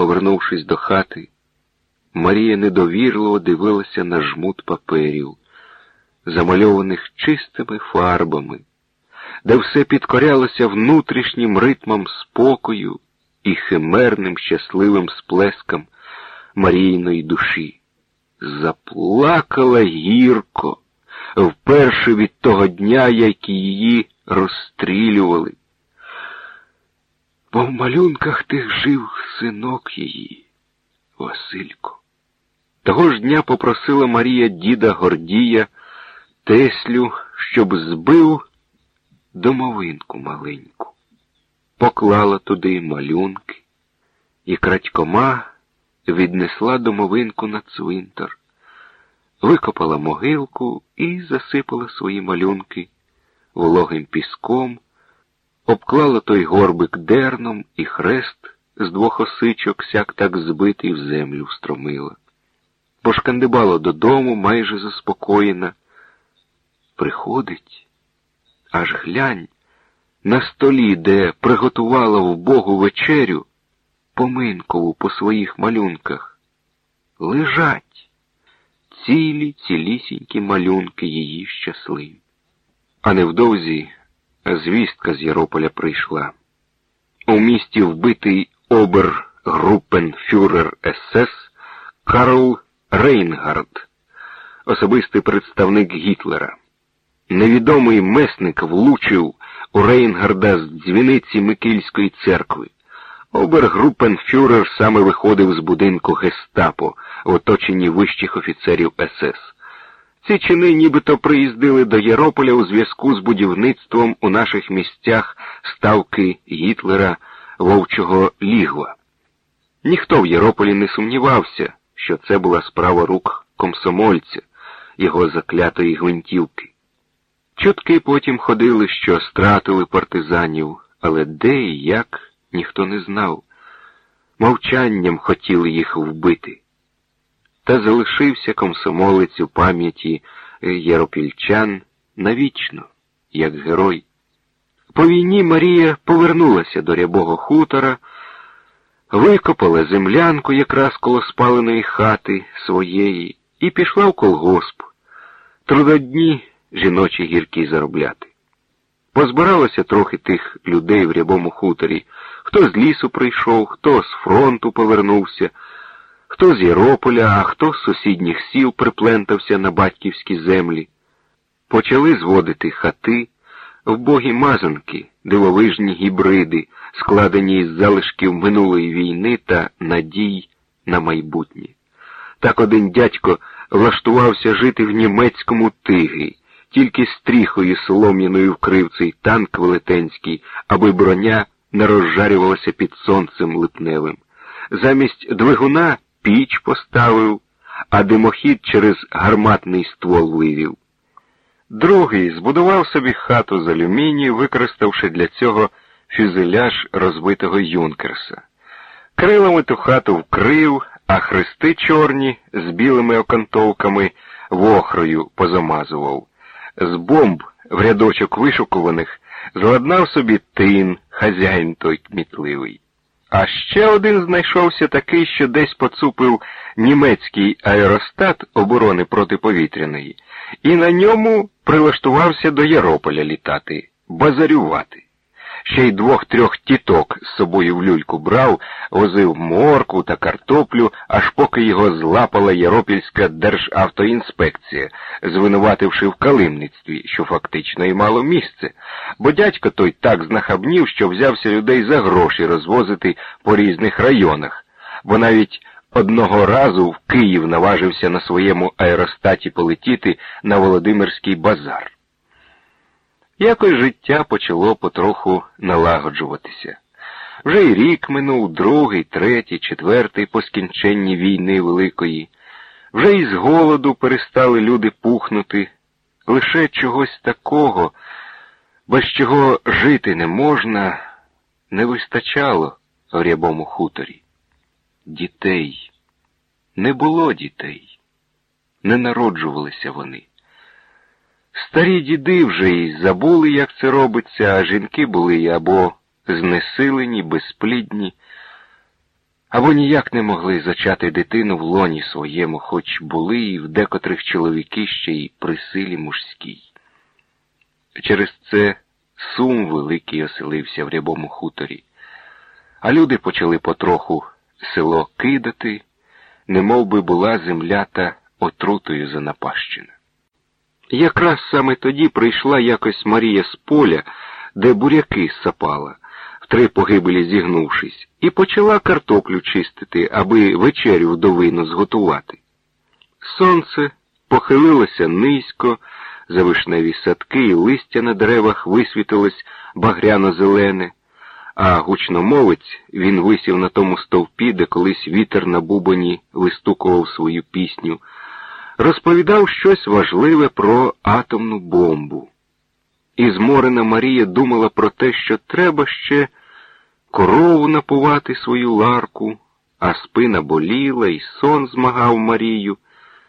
Повернувшись до хати, Марія недовірливо дивилася на жмут паперів, замальованих чистими фарбами, де все підкорялося внутрішнім ритмом спокою і химерним щасливим сплескам Марійної душі. Заплакала гірко, вперше від того дня, як її розстрілювали. Бо в малюнках тих жив синок її, Василько. Того ж дня попросила Марія діда Гордія Теслю, щоб збив домовинку маленьку, поклала туди малюнки і крадькома віднесла домовинку на цвинтар, викопала могилку і засипала свої малюнки вологим піском, обклала той горбик дерном і хрест з двох осичок сяк так збитий в землю встромила. Пошкандибала додому майже заспокоєна. Приходить, аж глянь, на столі, де приготувала в Богу вечерю, поминкову по своїх малюнках. Лежать цілі цілісінькі малюнки її щасливі. А невдовзі звістка з Ярополя прийшла. У місті вбитий обергруппенфюрер СС Карл Рейнгард, особистий представник Гітлера. Невідомий месник влучив у Рейнгарда з дзвіниці Микільської церкви. Обергруппенфюрер саме виходив з будинку гестапо в оточенні вищих офіцерів СС. Ці чини нібито приїздили до Єрополя у зв'язку з будівництвом у наших місцях ставки Гітлера Вовчого Лігва. Ніхто в Єрополі не сумнівався, що це була справа рук комсомольця, його заклятої гвинтівки. Чутки потім ходили, що стратили партизанів, але де і як ніхто не знав. Мовчанням хотіли їх вбити. Та залишився комсомолець у пам'яті єропільчан навічно, як герой. По війні Марія повернулася до рябого хутора, викопала землянку якраз коло спаленої хати своєї і пішла в колгосп. Трудодні жіночі гіркі заробляти. Позбиралося трохи тих людей в рябому хуторі, хто з лісу прийшов, хто з фронту повернувся, хто з Єрополя, а хто з сусідніх сіл приплентався на батьківські землі. Почали зводити хати, вбогі мазанки, дивовижні гібриди, складені із залишків минулої війни та надій на майбутнє. Так один дядько влаштувався жити в німецькому тигі, тільки стріхою солом'яною вкрив цей танк велетенський, аби броня не розжарювалася під сонцем липневим. Замість двигуна піч поставив, а димохід через гарматний ствол вивів. Другий збудував собі хату з алюмінію, використавши для цього фюзеляж розбитого юнкерса. Крилами ту хату вкрив, а хрести чорні з білими окантовками вохрою позамазував. З бомб в рядочок вишукуваних зладнав собі тин, хазяїн той кмітливий. А ще один знайшовся такий, що десь поцупив німецький аеростат оборони протиповітряної, і на ньому прилаштувався до Ярополя літати, базарювати ще й двох-трьох тіток з собою в люльку брав, возив морку та картоплю, аж поки його злапала Єропільська державтоінспекція, звинувативши в калимництві, що фактично і мало місце, бо дядько той так знахабнів, що взявся людей за гроші розвозити по різних районах, бо навіть одного разу в Київ наважився на своєму аеростаті полетіти на Володимирський базар. Якось життя почало потроху налагоджуватися. Вже й рік минув, другий, третій, четвертий по скінченні війни великої. Вже й з голоду перестали люди пухнути. Лише чогось такого, без чого жити не можна, не вистачало в рябому хуторі. Дітей. Не було дітей. Не народжувалися вони. Старі діди вже й забули, як це робиться, а жінки були або знесилені, безплідні. або ніяк не могли зачати дитину в лоні своєму, хоч були і в декотрих чоловіки ще й при силі мужській. Через це сум великий оселився в рябому хуторі, а люди почали потроху село кидати, немов би була земля та отрутою занапащена. Якраз саме тоді прийшла якось Марія з поля, де буряки сапала, втри погибелі зігнувшись, і почала картоплю чистити, аби вечерю вдовину зготувати. Сонце похилилося низько, за вишневі садки і листя на деревах висвітилось багряно-зелене, а гучномовець він висів на тому стовпі, де колись вітер на бубоні вистукував свою пісню, розповідав щось важливе про атомну бомбу. І зморена Марія думала про те, що треба ще корову напувати свою ларку, а спина боліла, і сон змагав Марію.